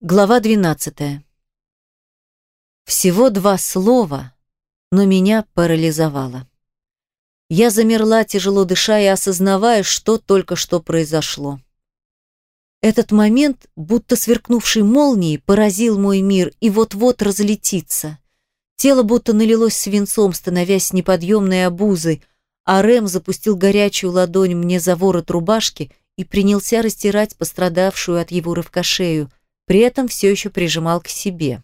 Глава 12. Всего два слова, но меня парализовало. Я замерла, тяжело дыша и осознавая, что только что произошло. Этот момент, будто сверкнувший молнией, поразил мой мир и вот-вот разлетится. Тело будто налилось свинцом, становясь неподъемной обузой, а Рэм запустил горячую ладонь мне за ворот рубашки и принялся растирать пострадавшую от его рывка шею – при этом все еще прижимал к себе.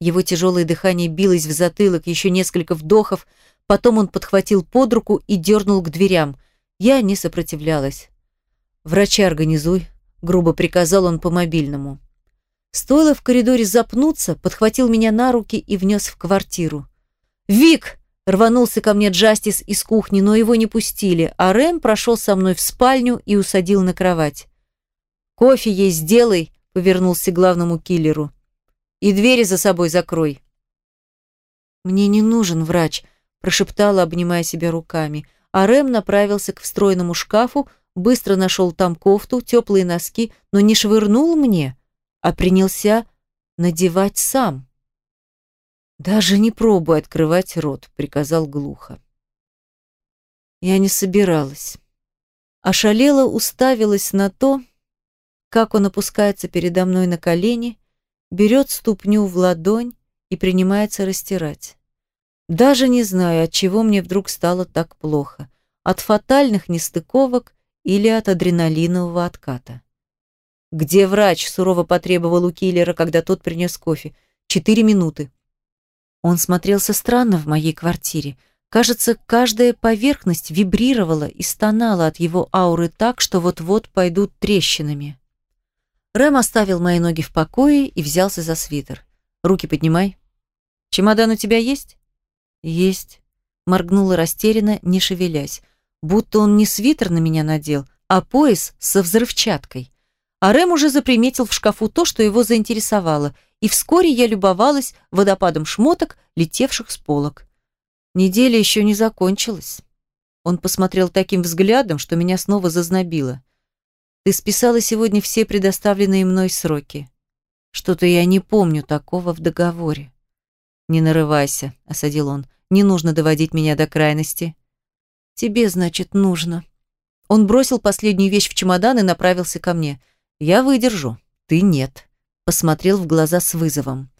Его тяжелое дыхание билось в затылок, еще несколько вдохов, потом он подхватил под руку и дернул к дверям. Я не сопротивлялась. «Врача организуй», — грубо приказал он по мобильному. Стоило в коридоре запнуться, подхватил меня на руки и внес в квартиру. «Вик!» — рванулся ко мне Джастис из кухни, но его не пустили, а Рэм прошел со мной в спальню и усадил на кровать. «Кофе ей сделай», повернулся к главному киллеру. «И двери за собой закрой». «Мне не нужен врач», – прошептала, обнимая себя руками. А Рэм направился к встроенному шкафу, быстро нашел там кофту, теплые носки, но не швырнул мне, а принялся надевать сам. «Даже не пробуй открывать рот», — приказал глухо. Я не собиралась. Ошалела уставилась на то, как он опускается передо мной на колени, берет ступню в ладонь и принимается растирать. Даже не знаю, от чего мне вдруг стало так плохо. От фатальных нестыковок или от адреналинового отката. «Где врач?» – сурово потребовал у киллера, когда тот принес кофе. «Четыре минуты». Он смотрелся странно в моей квартире. Кажется, каждая поверхность вибрировала и стонала от его ауры так, что вот-вот пойдут трещинами. Рэм оставил мои ноги в покое и взялся за свитер. «Руки поднимай». «Чемодан у тебя есть?» «Есть», — моргнула растерянно, не шевелясь. Будто он не свитер на меня надел, а пояс со взрывчаткой. А Рэм уже заприметил в шкафу то, что его заинтересовало, и вскоре я любовалась водопадом шмоток, летевших с полок. Неделя еще не закончилась. Он посмотрел таким взглядом, что меня снова зазнобило. Ты списала сегодня все предоставленные мной сроки. Что-то я не помню такого в договоре. Не нарывайся, осадил он. Не нужно доводить меня до крайности. Тебе, значит, нужно. Он бросил последнюю вещь в чемодан и направился ко мне. Я выдержу, ты нет. Посмотрел в глаза с вызовом.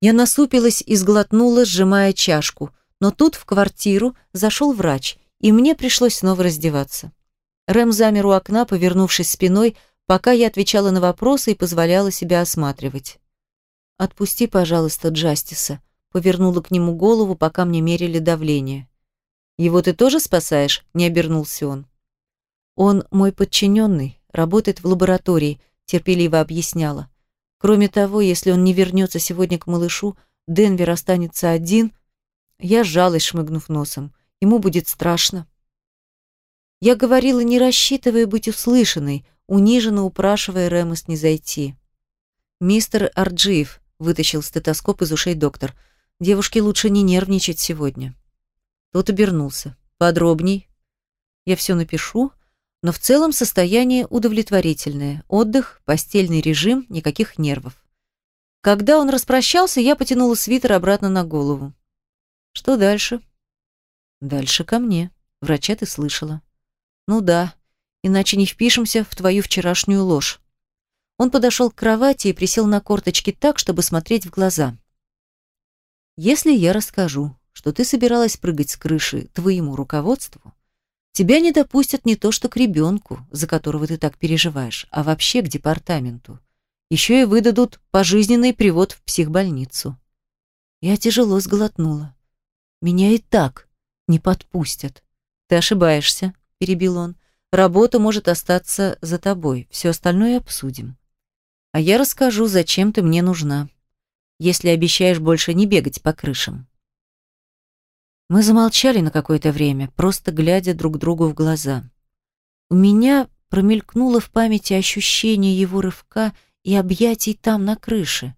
Я насупилась и сглотнула, сжимая чашку. Но тут в квартиру зашел врач, и мне пришлось снова раздеваться. Рэм замер у окна, повернувшись спиной, пока я отвечала на вопросы и позволяла себя осматривать. «Отпусти, пожалуйста, Джастиса», — повернула к нему голову, пока мне мерили давление. «Его ты тоже спасаешь?» — не обернулся он. «Он мой подчиненный, работает в лаборатории», — терпеливо объясняла. «Кроме того, если он не вернется сегодня к малышу, Денвер останется один». Я сжалась, шмыгнув носом. Ему будет страшно. Я говорила, не рассчитывая быть услышанной, униженно упрашивая не зайти. «Мистер Арджиев», — вытащил стетоскоп из ушей доктор, — «девушке лучше не нервничать сегодня». Тот обернулся. «Подробней». «Я все напишу, но в целом состояние удовлетворительное. Отдых, постельный режим, никаких нервов». Когда он распрощался, я потянула свитер обратно на голову. «Что дальше?» «Дальше ко мне. Врача ты слышала». Ну да, иначе не впишемся в твою вчерашнюю ложь. Он подошел к кровати и присел на корточки так, чтобы смотреть в глаза. Если я расскажу, что ты собиралась прыгать с крыши твоему руководству, тебя не допустят не то что к ребенку, за которого ты так переживаешь, а вообще к департаменту. Еще и выдадут пожизненный привод в психбольницу. Я тяжело сглотнула. Меня и так не подпустят. Ты ошибаешься перебил он. Работа может остаться за тобой, все остальное обсудим. А я расскажу, зачем ты мне нужна, если обещаешь больше не бегать по крышам. Мы замолчали на какое-то время, просто глядя друг другу в глаза. У меня промелькнуло в памяти ощущение его рывка и объятий там, на крыше.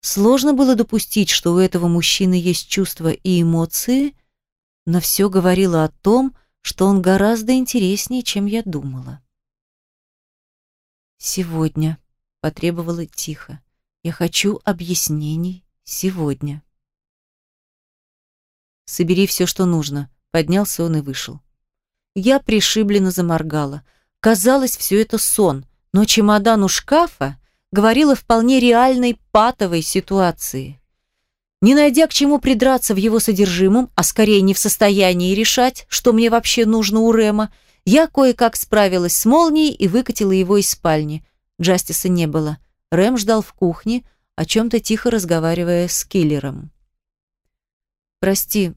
Сложно было допустить, что у этого мужчины есть чувства и эмоции, но все говорило о том, что он гораздо интереснее, чем я думала. «Сегодня», — потребовала тихо. Я хочу объяснений сегодня. Собери все, что нужно. Поднялся он и вышел. Я пришибленно заморгала. Казалось, все это сон, но чемодан у шкафа говорил о вполне реальной патовой ситуации. Не найдя к чему придраться в его содержимом, а скорее не в состоянии решать, что мне вообще нужно у Рема, я кое-как справилась с молнией и выкатила его из спальни. Джастиса не было. Рэм ждал в кухне, о чем-то тихо разговаривая с киллером. «Прости,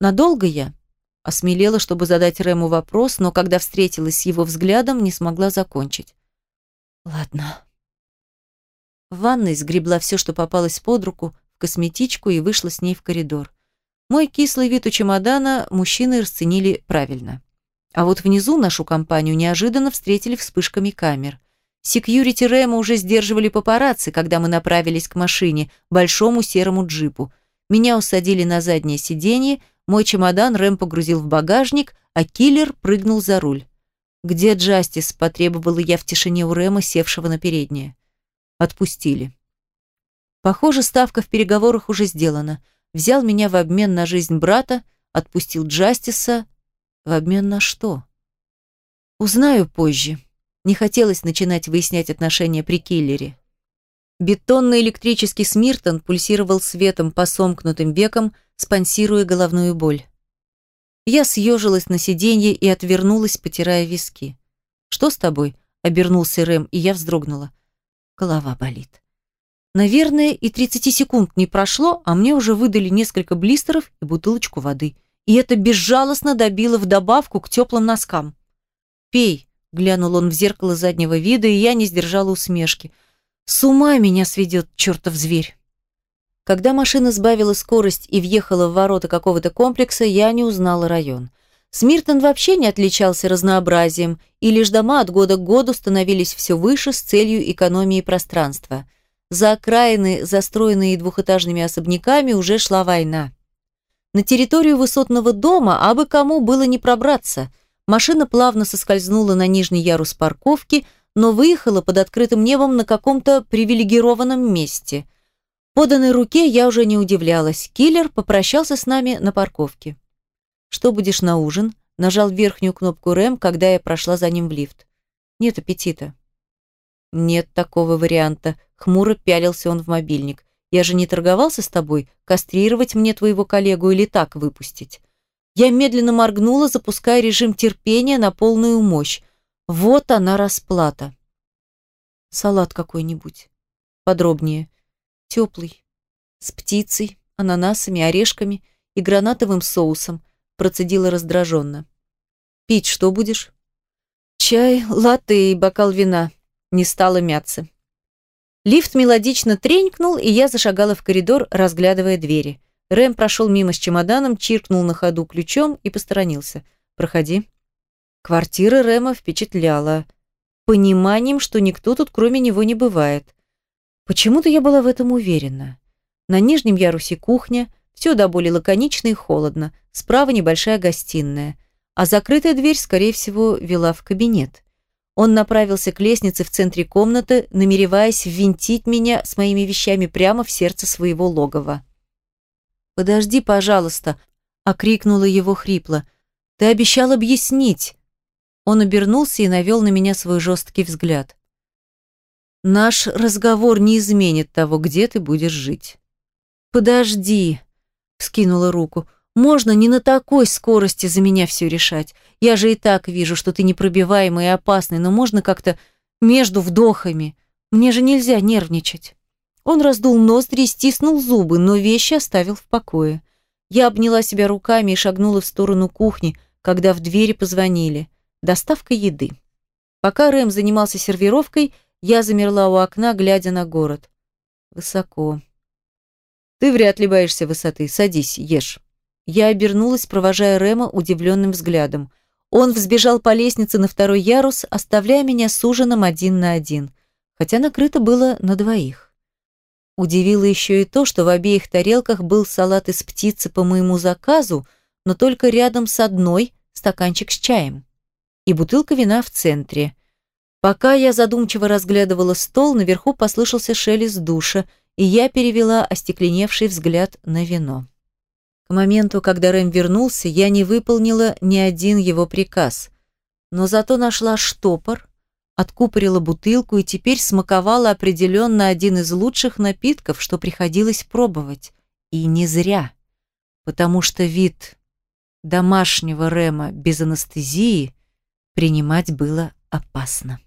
надолго я?» Осмелела, чтобы задать Рэму вопрос, но когда встретилась с его взглядом, не смогла закончить. «Ладно». В ванной сгребла все, что попалось под руку, косметичку и вышла с ней в коридор. Мой кислый вид у чемодана мужчины расценили правильно. А вот внизу нашу компанию неожиданно встретили вспышками камер. Секьюрити Рэма уже сдерживали папарацци, когда мы направились к машине, большому серому джипу. Меня усадили на заднее сиденье, мой чемодан Рэм погрузил в багажник, а киллер прыгнул за руль. «Где Джастис?» – потребовала я в тишине у Рэма, севшего на переднее. Отпустили. Похоже, ставка в переговорах уже сделана. Взял меня в обмен на жизнь брата, отпустил Джастиса. В обмен на что? Узнаю позже. Не хотелось начинать выяснять отношения при киллере. Бетонный электрический Смиртон пульсировал светом по сомкнутым векам, спонсируя головную боль. Я съежилась на сиденье и отвернулась, потирая виски. «Что с тобой?» – обернулся Рэм, и я вздрогнула. Голова болит. Наверное, и 30 секунд не прошло, а мне уже выдали несколько блистеров и бутылочку воды. И это безжалостно добило в добавку к теплым носкам. «Пей», – глянул он в зеркало заднего вида, и я не сдержала усмешки. «С ума меня сведет чертов зверь». Когда машина сбавила скорость и въехала в ворота какого-то комплекса, я не узнала район. Смиртон вообще не отличался разнообразием, и лишь дома от года к году становились все выше с целью экономии пространства. За окраины, застроенные двухэтажными особняками, уже шла война. На территорию высотного дома абы кому было не пробраться. Машина плавно соскользнула на нижний ярус парковки, но выехала под открытым небом на каком-то привилегированном месте. Поданной руке я уже не удивлялась. Киллер попрощался с нами на парковке. «Что будешь на ужин?» Нажал верхнюю кнопку РЭМ, когда я прошла за ним в лифт. «Нет аппетита». «Нет такого варианта», — хмуро пялился он в мобильник. «Я же не торговался с тобой, кастрировать мне твоего коллегу или так выпустить». Я медленно моргнула, запуская режим терпения на полную мощь. Вот она расплата. Салат какой-нибудь. Подробнее. Теплый. С птицей, ананасами, орешками и гранатовым соусом процедила раздраженно. «Пить что будешь?» «Чай, латте и бокал вина». Не стала мяться. Лифт мелодично тренькнул, и я зашагала в коридор, разглядывая двери. Рэм прошел мимо с чемоданом, чиркнул на ходу ключом и посторонился. «Проходи». Квартира Рэма впечатляла. Пониманием, что никто тут кроме него не бывает. Почему-то я была в этом уверена. На нижнем ярусе кухня, все до боли лаконично и холодно. Справа небольшая гостиная. А закрытая дверь, скорее всего, вела в кабинет. Он направился к лестнице в центре комнаты, намереваясь ввинтить меня с моими вещами прямо в сердце своего логова. «Подожди, пожалуйста», — окрикнула его хрипло. «Ты обещал объяснить». Он обернулся и навел на меня свой жесткий взгляд. «Наш разговор не изменит того, где ты будешь жить». «Подожди», Скинула руку. «Можно не на такой скорости за меня все решать. Я же и так вижу, что ты непробиваемый и опасный, но можно как-то между вдохами. Мне же нельзя нервничать». Он раздул ноздри и стиснул зубы, но вещи оставил в покое. Я обняла себя руками и шагнула в сторону кухни, когда в двери позвонили. Доставка еды. Пока Рэм занимался сервировкой, я замерла у окна, глядя на город. Высоко. Ты вряд ли боишься высоты. Садись, ешь. Я обернулась, провожая Рема удивленным взглядом. Он взбежал по лестнице на второй ярус, оставляя меня с ужином один на один, хотя накрыто было на двоих. Удивило еще и то, что в обеих тарелках был салат из птицы по моему заказу, но только рядом с одной стаканчик с чаем и бутылка вина в центре. Пока я задумчиво разглядывала стол, наверху послышался шелест душа, и я перевела остекленевший взгляд на вино. К моменту, когда Рэм вернулся, я не выполнила ни один его приказ, но зато нашла штопор, откупорила бутылку и теперь смаковала определенно один из лучших напитков, что приходилось пробовать. И не зря, потому что вид домашнего Рема без анестезии принимать было опасно.